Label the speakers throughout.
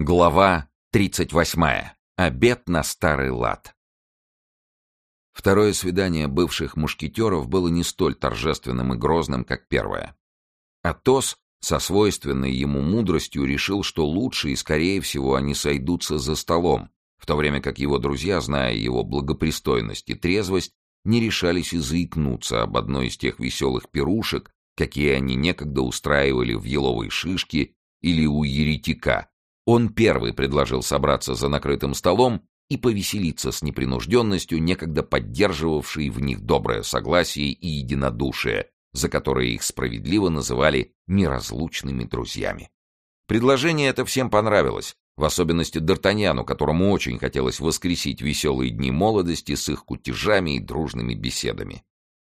Speaker 1: Глава 38. Обед на старый лад. Второе свидание бывших мушкетеров было не столь торжественным и грозным, как первое. Атос со свойственной ему мудростью решил, что лучше и скорее всего они сойдутся за столом, в то время как его друзья, зная его благопристойность и трезвость, не решались и заикнуться об одной из тех веселых пирушек, какие они некогда устраивали в еловой шишке или у еретика, он первый предложил собраться за накрытым столом и повеселиться с непринужденностью, некогда поддерживавшей в них доброе согласие и единодушие, за которое их справедливо называли неразлучными друзьями. Предложение это всем понравилось, в особенности Д'Артаньяну, которому очень хотелось воскресить веселые дни молодости с их кутежами и дружными беседами.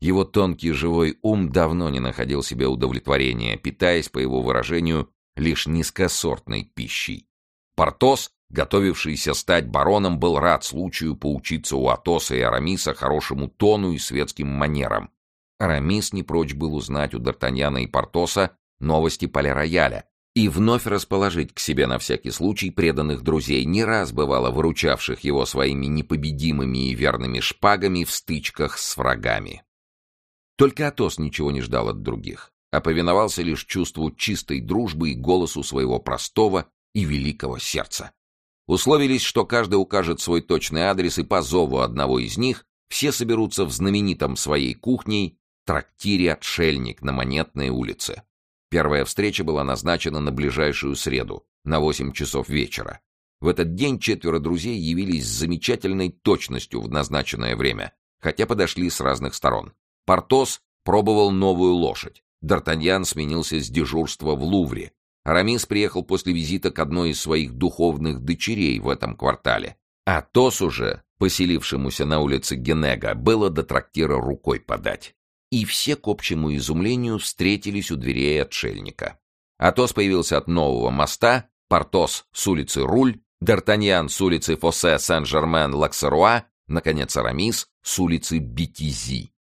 Speaker 1: Его тонкий живой ум давно не находил себе удовлетворения, питаясь, по его выражению, лишь низкосортной пищей. Портос, готовившийся стать бароном, был рад случаю поучиться у Атоса и Арамиса хорошему тону и светским манерам. Арамис не прочь был узнать у Д'Артаньяна и Портоса новости Поля-Рояля и вновь расположить к себе на всякий случай преданных друзей, не раз бывало выручавших его своими непобедимыми и верными шпагами в стычках с врагами. Только Атос ничего не ждал от других а повиновался лишь чувству чистой дружбы и голосу своего простого и великого сердца. Условились, что каждый укажет свой точный адрес, и по зову одного из них все соберутся в знаменитом своей кухней трактире «Отшельник» на Монетной улице. Первая встреча была назначена на ближайшую среду, на 8 часов вечера. В этот день четверо друзей явились с замечательной точностью в назначенное время, хотя подошли с разных сторон. Портос пробовал новую лошадь. Д'Артаньян сменился с дежурства в Лувре. Арамис приехал после визита к одной из своих духовных дочерей в этом квартале. А Тос уже, поселившемуся на улице Генега, было до трактира рукой подать. И все, к общему изумлению, встретились у дверей отшельника. Атос появился от нового моста, Портос с улицы Руль, Д'Артаньян с улицы Фоссе Сен-Жермен-Лаксеруа, наконец Арамис с улицы Бетизи.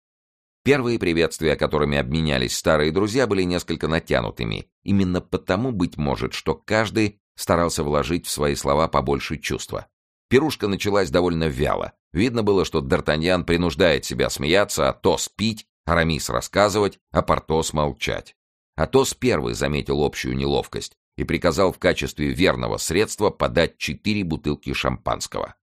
Speaker 1: Первые приветствия, которыми обменялись старые друзья, были несколько натянутыми. Именно потому, быть может, что каждый старался вложить в свои слова побольше чувства. Пирушка началась довольно вяло. Видно было, что Д'Артаньян принуждает себя смеяться, а Тос пить, Арамис рассказывать, а Портос молчать. Атос первый заметил общую неловкость и приказал в качестве верного средства подать четыре бутылки шампанского.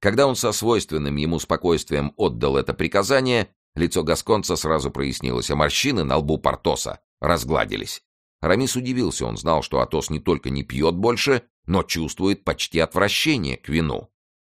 Speaker 1: Когда он со свойственным ему спокойствием отдал это приказание, Лицо Гасконца сразу прояснилось, а морщины на лбу Портоса разгладились. Рамис удивился, он знал, что Атос не только не пьет больше, но чувствует почти отвращение к вину.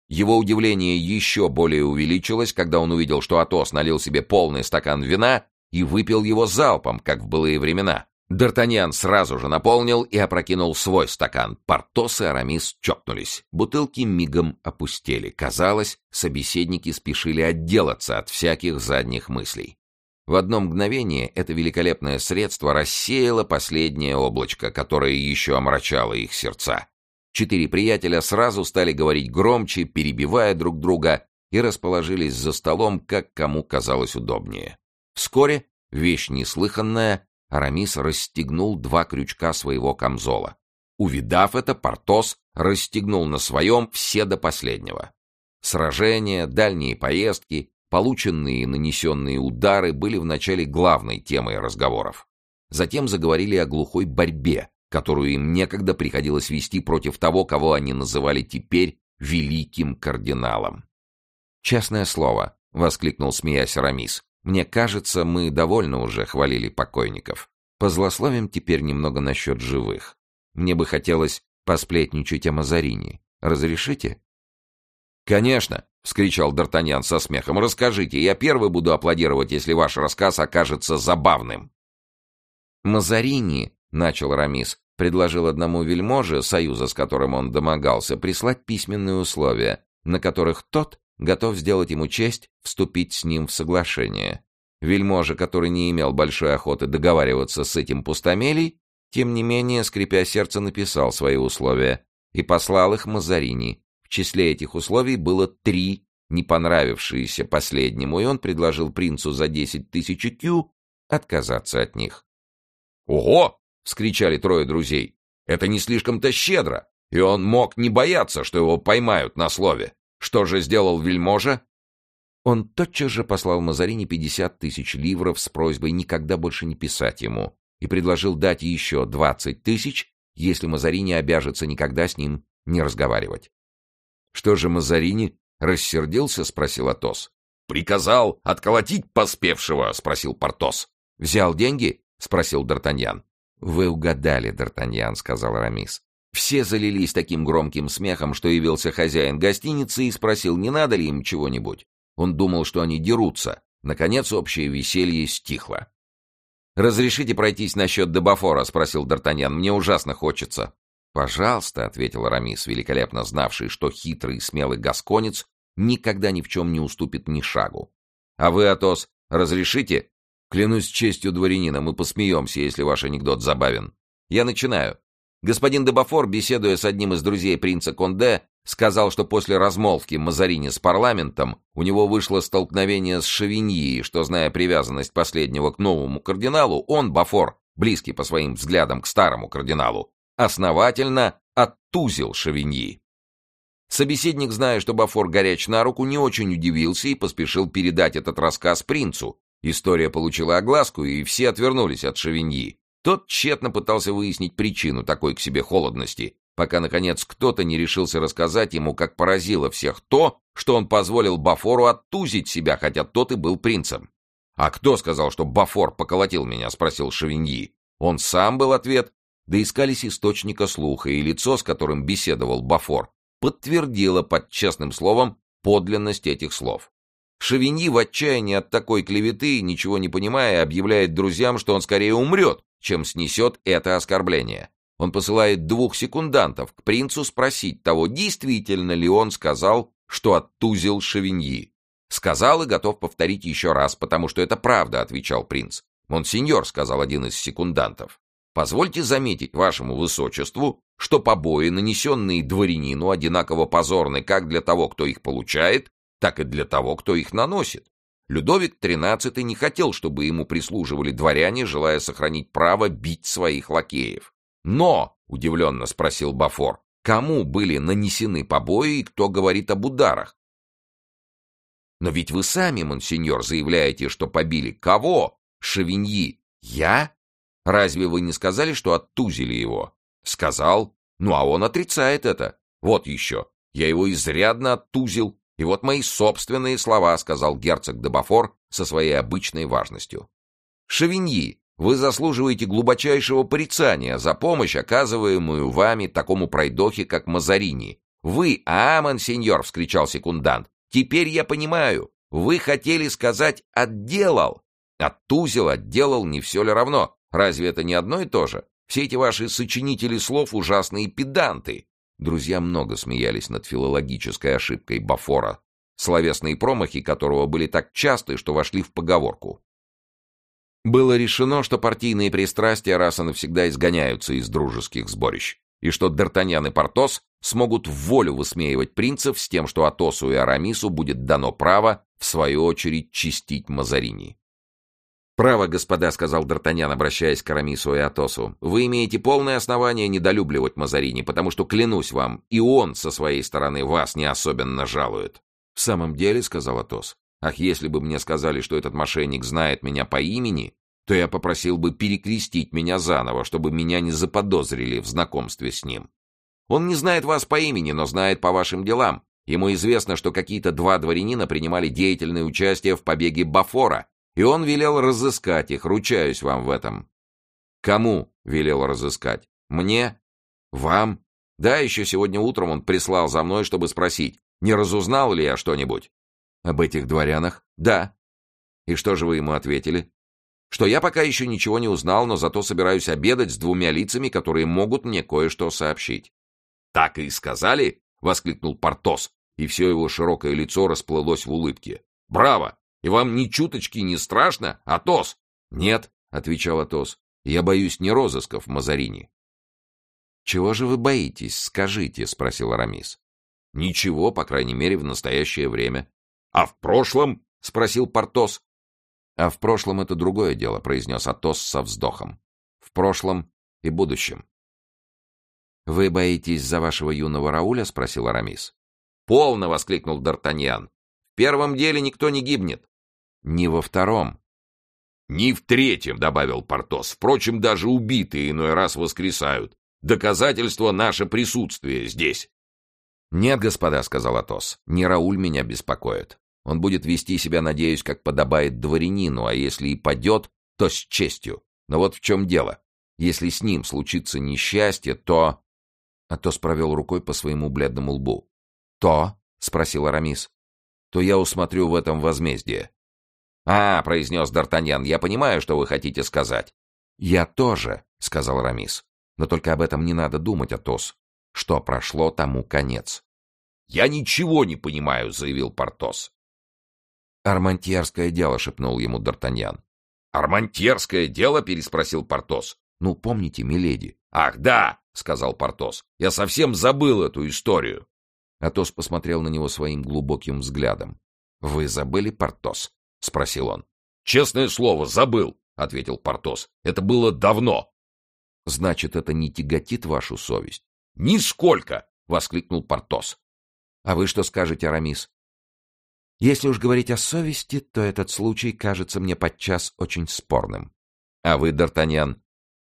Speaker 1: Его удивление еще более увеличилось, когда он увидел, что Атос налил себе полный стакан вина и выпил его залпом, как в былые времена. Д'Артаньян сразу же наполнил и опрокинул свой стакан. Портос и Арамис чокнулись. Бутылки мигом опустели. Казалось, собеседники спешили отделаться от всяких задних мыслей. В одно мгновение это великолепное средство рассеяло последнее облачко, которое еще омрачало их сердца. Четыре приятеля сразу стали говорить громче, перебивая друг друга, и расположились за столом, как кому казалось удобнее. Вскоре, вещь неслыханная, Арамис расстегнул два крючка своего камзола. Увидав это, Портос расстегнул на своем все до последнего. Сражения, дальние поездки, полученные и нанесенные удары были вначале главной темой разговоров. Затем заговорили о глухой борьбе, которую им некогда приходилось вести против того, кого они называли теперь великим кардиналом. «Честное слово», — воскликнул, смеясь Арамис, мне кажется, мы довольно уже хвалили покойников. Позлословим теперь немного насчет живых. Мне бы хотелось посплетничать о Мазарини. Разрешите? «Конечно!» — вскричал Д'Артаньян со смехом. «Расскажите, я первый буду аплодировать, если ваш рассказ окажется забавным». «Мазарини», — начал Рамис, предложил одному вельможе, союза с которым он домогался, прислать письменные условия, на которых тот готов сделать ему честь вступить с ним в соглашение. Вельможа, который не имел большой охоты договариваться с этим пустомелей, тем не менее, скрипя сердце, написал свои условия и послал их Мазарини. В числе этих условий было три, не понравившиеся последнему, и он предложил принцу за десять тысяч кю отказаться от них. «Ого!» — вскричали трое друзей. «Это не слишком-то щедро. И он мог не бояться, что его поймают на слове. Что же сделал вельможа? Он тотчас же послал Мазарини 50 тысяч ливров с просьбой никогда больше не писать ему и предложил дать еще 20 тысяч, если Мазарини обяжется никогда с ним не разговаривать. «Что же Мазарини?» — рассердился, — спросил Атос. «Приказал отколотить поспевшего?» — спросил Портос. «Взял деньги?» — спросил Д'Артаньян. «Вы угадали, Д'Артаньян», — сказал Арамис. Все залились таким громким смехом, что явился хозяин гостиницы и спросил, не надо ли им чего-нибудь. Он думал, что они дерутся. Наконец общее веселье стихло. «Разрешите пройтись насчет Дебафора?» — спросил Д'Артаньян. «Мне ужасно хочется». «Пожалуйста», — ответил Арамис, великолепно знавший, что хитрый и смелый гасконец никогда ни в чем не уступит ни шагу. «А вы, Атос, разрешите?» «Клянусь честью дворянина, мы посмеемся, если ваш анекдот забавен. Я начинаю. Господин Дебафор, беседуя с одним из друзей принца Конде, сказал, что после размолвки Мазарини с парламентом у него вышло столкновение с Шавиньи, что, зная привязанность последнего к новому кардиналу, он, Бафор, близкий по своим взглядам к старому кардиналу, основательно оттузил Шавиньи. Собеседник, зная, что Бафор горяч на руку, не очень удивился и поспешил передать этот рассказ принцу. История получила огласку, и все отвернулись от Шавиньи. Тот тщетно пытался выяснить причину такой к себе холодности, пока, наконец, кто-то не решился рассказать ему, как поразило всех то, что он позволил Бафору оттузить себя, хотя тот и был принцем. «А кто сказал, что Бафор поколотил меня?» — спросил Шавиньи. Он сам был ответ. Да искались источника слуха, и лицо, с которым беседовал Бафор, подтвердило под честным словом подлинность этих слов. Шавиньи в отчаянии от такой клеветы, ничего не понимая, объявляет друзьям, что он скорее умрет, чем снесет это оскорбление. Он посылает двух секундантов к принцу спросить того, действительно ли он сказал, что оттузил Шавиньи. «Сказал и готов повторить еще раз, потому что это правда», — отвечал принц. «Монсеньор», — сказал один из секундантов, — «позвольте заметить вашему высочеству, что побои, нанесенные дворянину, одинаково позорны как для того, кто их получает, так и для того, кто их наносит. Людовик XIII не хотел, чтобы ему прислуживали дворяне, желая сохранить право бить своих лакеев. Но, удивленно спросил Бафор, кому были нанесены побои и кто говорит об ударах? Но ведь вы сами, монсеньор, заявляете, что побили кого? Шевиньи. Я? Разве вы не сказали, что оттузили его? Сказал. Ну, а он отрицает это. Вот еще. Я его изрядно оттузил. И вот мои собственные слова, сказал герцог де Бафор со своей обычной важностью. Шевиньи, вы заслуживаете глубочайшего порицания за помощь, оказываемую вами такому пройдохе, как Мазарини. Вы, а, монсеньор, вскричал секундант. Теперь я понимаю. Вы хотели сказать «отделал». Оттузил, отделал, не все ли равно? Разве это не одно и то же? Все эти ваши сочинители слов ужасные педанты. Друзья много смеялись над филологической ошибкой Бафора, словесные промахи которого были так часты, что вошли в поговорку. Было решено, что партийные пристрастия раз и навсегда изгоняются из дружеских сборищ, и что Д'Артаньян и Портос смогут в волю высмеивать принцев с тем, что Атосу и Арамису будет дано право, в свою очередь, чистить Мазарини. «Право, господа», — сказал Д'Артаньян, обращаясь к Арамису и Атосу, — «вы имеете полное основание недолюбливать Мазарини, потому что, клянусь вам, и он со своей стороны вас не особенно жалует». «В самом деле», — сказал Атос, — «ах, если бы мне сказали, что этот мошенник знает меня по имени, то я попросил бы перекрестить меня заново, чтобы меня не заподозрили в знакомстве с ним. Он не знает вас по имени, но знает по вашим делам. Ему известно, что какие-то два дворянина принимали деятельное участие в побеге Бафора, и он велел разыскать их, ручаюсь вам в этом. Кому велел разыскать? Мне? Вам? Да, еще сегодня утром он прислал за мной, чтобы спросить, не разузнал ли я что-нибудь? Об этих дворянах? Да. И что же вы ему ответили? Что я пока еще ничего не узнал, но зато собираюсь обедать с двумя лицами, которые могут мне кое-что сообщить. Так и сказали? — воскликнул Портос, и все его широкое лицо расплылось в улыбке. «Браво! И вам ни чуточки не страшно, Атос? Нет, отвечал Атос. Я боюсь не розысков Мазарини. Чего же вы боитесь, скажите, спросил Арамис. Ничего, по крайней мере, в настоящее время. А в прошлом? спросил Портос. А в прошлом это другое дело, произнес Атос со вздохом. В прошлом и будущем. «Вы боитесь за вашего юного Рауля?» — спросил Арамис.
Speaker 2: «Полно!» — воскликнул Д'Артаньян. «В первом деле никто не гибнет».
Speaker 1: «Не во втором».
Speaker 2: «Не в третьем», — добавил Портос. «Впрочем, даже убитые иной раз воскресают. Доказательство — наше присутствие здесь».
Speaker 1: «Нет, господа», — сказал Атос, — «не Рауль меня беспокоит. Он будет вести себя, надеюсь, как подобает дворянину, а если и падет, то с честью. Но вот в чем дело. Если с ним случится несчастье, то...» Атос провел рукой по своему бледному лбу. «То?» — спросил Арамис. «То я усмотрю в этом возмездие».
Speaker 2: «А, — произнес Д'Артаньян, — я понимаю, что вы хотите сказать».
Speaker 1: «Я тоже», — сказал Арамис. «Но только об этом не надо думать, Атос. Что прошло, тому конец.
Speaker 2: «Я ничего не понимаю», — заявил Портос.
Speaker 1: «Армантьерское дело», — шепнул ему Д'Артаньян.
Speaker 2: «Армантьерское дело?» — переспросил Портос.
Speaker 1: «Ну, помните, миледи?»
Speaker 2: «Ах, да!» — сказал Портос. «Я совсем забыл эту историю».
Speaker 1: Атос посмотрел на него своим глубоким взглядом. «Вы забыли, Портос?» — спросил он.
Speaker 2: «Честное слово, забыл», — ответил Портос. «Это было давно».
Speaker 1: «Значит, это не тяготит вашу совесть?»
Speaker 2: «Нисколько!» — воскликнул Портос.
Speaker 1: «А вы что скажете, Арамис?» «Если уж говорить о совести, то этот случай кажется мне подчас очень спорным. А вы, Д'Артаньян?»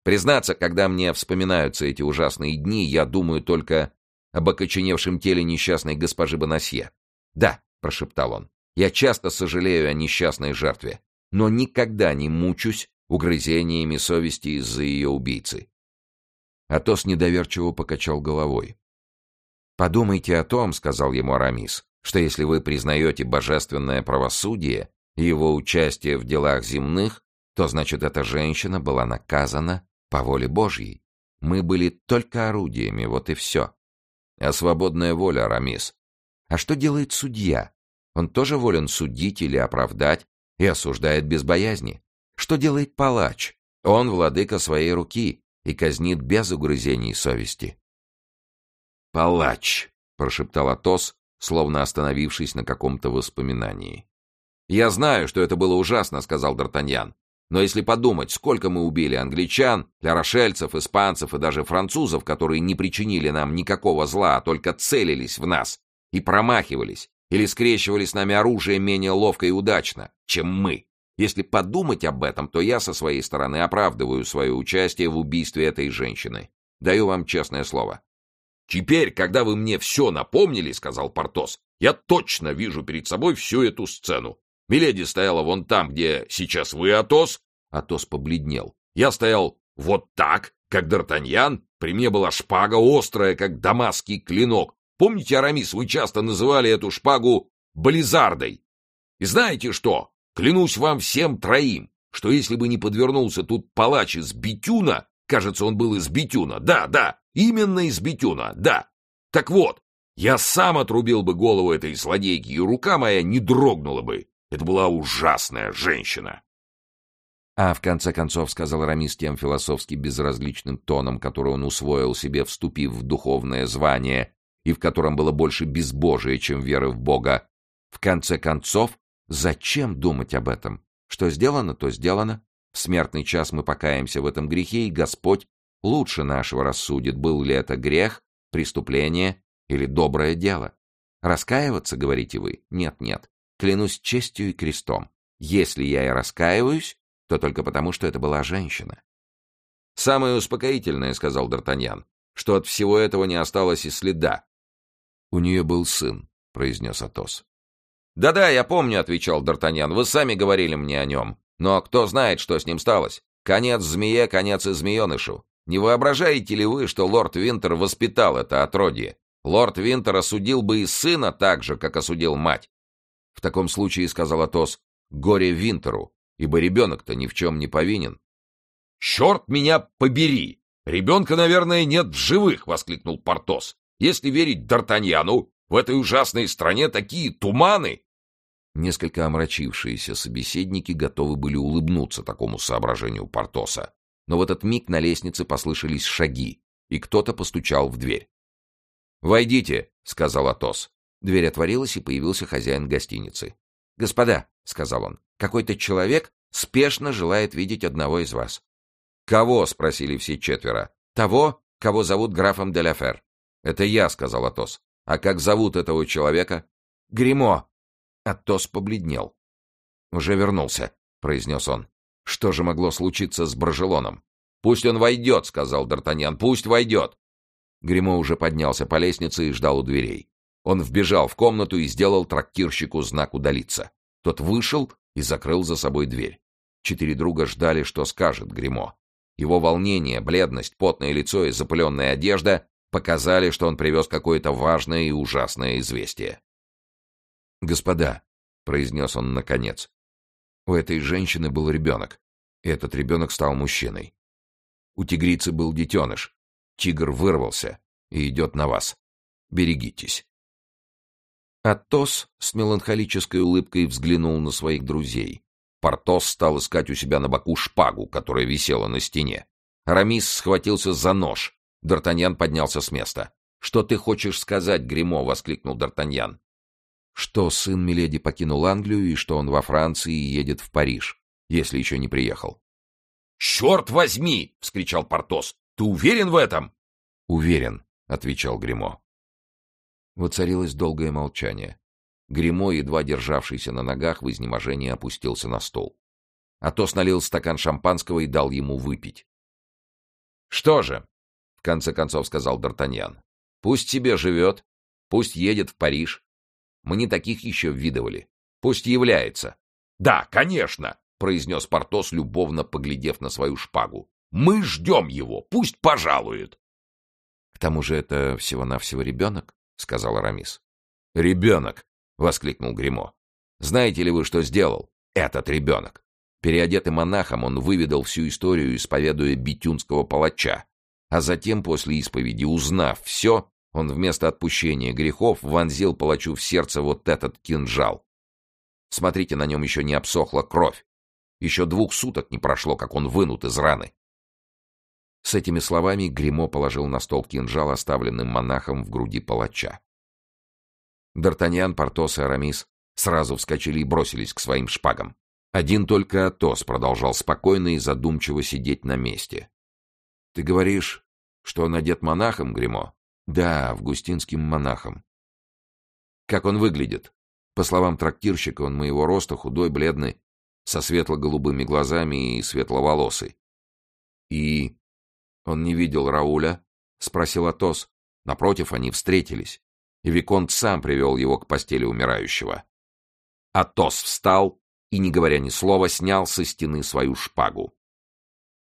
Speaker 1: «Признаться, когда мне вспоминаются эти ужасные дни, я думаю только об окоченевшем теле несчастной госпожи Бонасье. Да, — прошептал он, — я часто сожалею о несчастной жертве, но никогда не мучусь угрызениями совести из-за ее убийцы. Атос недоверчиво покачал головой. «Подумайте о том, — сказал ему Арамис, — что если вы признаете божественное правосудие и его участие в делах земных, то значит, эта женщина была наказана по воле Божьей. Мы были только орудиями, вот и все. А свободная воля, Арамис. А что делает судья? Он тоже волен судить или оправдать и осуждает без боязни. Что делает палач? Он владыка своей руки, и казнит без угрызений совести.
Speaker 2: «Палач!» — прошептал Атос, словно остановившись на каком-то воспоминании. «Я знаю, что это было ужасно», — сказал Д'Артаньян. «Но если подумать, сколько мы убили англичан, лярошельцев, испанцев и даже французов, которые не причинили нам никакого зла, а только целились в нас и промахивались, или скрещивали с нами оружие менее ловко и удачно, чем мы, если подумать об этом, то я со своей стороны оправдываю свое участие в убийстве этой женщины. Даю вам честное слово. «Теперь, когда вы мне все напомнили, — сказал Портос, — я точно вижу перед собой всю эту сцену. Миледи стояла вон там, где сейчас вы, Атос». Атос побледнел. «Я стоял вот так, как Д'Артаньян. При мне была шпага острая, как дамасский клинок. Помните, Арамис, вы часто называли эту шпагу Бализардой? И знаете что? Клянусь вам всем троим, что если бы не подвернулся тут палач из Бетюна, кажется, он был из Бетюна, да, да, именно из Бетюна, да. Так вот, я сам отрубил бы голову этой злодейки, и рука моя не дрогнула бы. Это была ужасная женщина.
Speaker 1: А в конце концов, сказал Арамис тем философски безразличным тоном, который он усвоил себе, вступив в духовное звание, и в котором было больше безбожия, чем веры в Бога, в конце концов, Зачем думать об этом? Что сделано, то сделано. В смертный час мы покаемся в этом грехе, и Господь лучше нашего рассудит, был ли это грех, преступление или доброе дело. Раскаиваться, говорите вы? Нет-нет. Клянусь честью и крестом. Если я и раскаиваюсь, то только потому, что это была женщина.
Speaker 2: «Самое успокоительное, — сказал Д'Артаньян, — что от всего этого не осталось и следа».
Speaker 1: «У нее был сын», — произнес Атос.
Speaker 2: «Да-да, я помню», — отвечал Д'Артаньян, — «вы сами говорили мне о нем. Но кто знает, что с ним сталось? Конец змее, конец и змеенышу. Не воображаете ли вы, что лорд Винтер воспитал это отродье? Лорд Винтер осудил бы и сына так же, как осудил мать».
Speaker 1: «В таком случае, — сказал Атос, — горе Винтеру, ибо ребенок-то ни в чем не повинен».
Speaker 2: «Черт меня побери! Ребенка, наверное, нет в живых!» — воскликнул Портос. «Если верить Д'Артаньяну, в этой ужасной стране такие туманы!»
Speaker 1: Несколько омрачившиеся собеседники готовы были улыбнуться такому соображению Портоса. Но в этот миг на лестнице послышались шаги, и кто-то постучал в дверь.
Speaker 2: «Войдите», — сказал Атос.
Speaker 1: Дверь отворилась, и появился хозяин гостиницы. «Господа», — сказал он, — «какой-то человек спешно желает видеть одного из вас».
Speaker 2: «Кого?» — спросили все четверо.
Speaker 1: «Того,
Speaker 2: кого зовут графом де Ляфер?» «Это я», — сказал Атос. «А как зовут этого человека?»
Speaker 1: «Гримо».
Speaker 2: Атос побледнел. «Уже вернулся», — произнес он. «Что же могло случиться с Баржелоном?» «Пусть он войдет», — сказал Д'Артаньян. «Пусть войдет». Гримо уже поднялся по лестнице и ждал у дверей. Он вбежал в комнату и сделал трактирщику знак удалиться. Тот вышел и закрыл за собой дверь. Четыре друга ждали, что скажет Гримо. Его волнение, бледность, потное лицо и запыленная одежда показали, что он привез какое-то важное и ужасное известие. «Господа», — произнес он наконец, — «у этой женщины был ребенок, и этот ребенок стал мужчиной. У тигрицы был детеныш. Тигр вырвался и идет на вас. Берегитесь». Атос с меланхолической улыбкой взглянул на своих друзей. Портос стал искать у себя на боку шпагу, которая висела на стене. Рамис схватился за нож. Д'Артаньян поднялся с места. «Что ты хочешь сказать, Гримо?» — воскликнул Д'Артаньян. «Что сын Миледи покинул Англию и что он во Франции и едет в Париж, если еще не приехал».
Speaker 1: «Черт возьми!» — вскричал Портос. «Ты уверен в этом?»
Speaker 2: «Уверен», — отвечал Гримо. Воцарилось долгое молчание. Гримо, едва державшийся на ногах, в изнеможении опустился на стол. Атос налил стакан шампанского и дал ему выпить. «Что же?» — в конце концов сказал Д'Артаньян. «Пусть себе живет, пусть едет в Париж. Мы не таких еще видывали. Пусть является».
Speaker 1: «Да, конечно!» — произнес Портос, любовно поглядев на свою шпагу. «Мы ждем его, пусть пожалует!»
Speaker 2: «К тому же это всего-навсего ребенок», — сказал Арамис.
Speaker 1: «Ребенок!»
Speaker 2: — воскликнул Гримо. «Знаете ли вы, что сделал этот ребенок? Переодетый монахом, он выведал всю историю, исповедуя битюнского палача. А затем, после исповеди, узнав все, он вместо отпущения грехов вонзил палачу в сердце вот этот кинжал. Смотрите, на нем еще не обсохла кровь. Еще двух суток не прошло, как он вынут из раны. С этими словами Гримо положил на стол кинжал, оставленным монахом в груди палача. Д'Артаньян, Портос и Арамис сразу вскочили и бросились к своим шпагам. Один только Атос продолжал спокойно и задумчиво сидеть на месте. — Ты говоришь, что он одет монахом, Гримо? Да, августинским монахом. — Как он выглядит? По словам трактирщика, он моего роста, худой, бледный, со светло-голубыми глазами и светловолосый. — И он не видел Рауля? — спросил Атос. Напротив, они встретились и Виконт сам привел его к постели умирающего. Атос встал и, не говоря ни слова, снял со стены свою шпагу.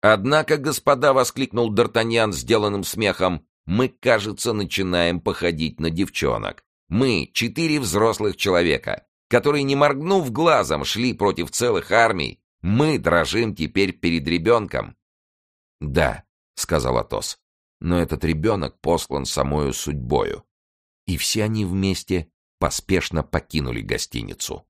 Speaker 2: «Однако, господа!» — воскликнул Д'Артаньян сделанным смехом. «Мы, кажется, начинаем походить на девчонок. Мы — четыре взрослых человека, которые, не моргнув глазом, шли против целых армий. Мы дрожим теперь перед ребенком». «Да», — сказал Атос, — «но этот ребенок послан самою судьбою и все они вместе поспешно покинули гостиницу.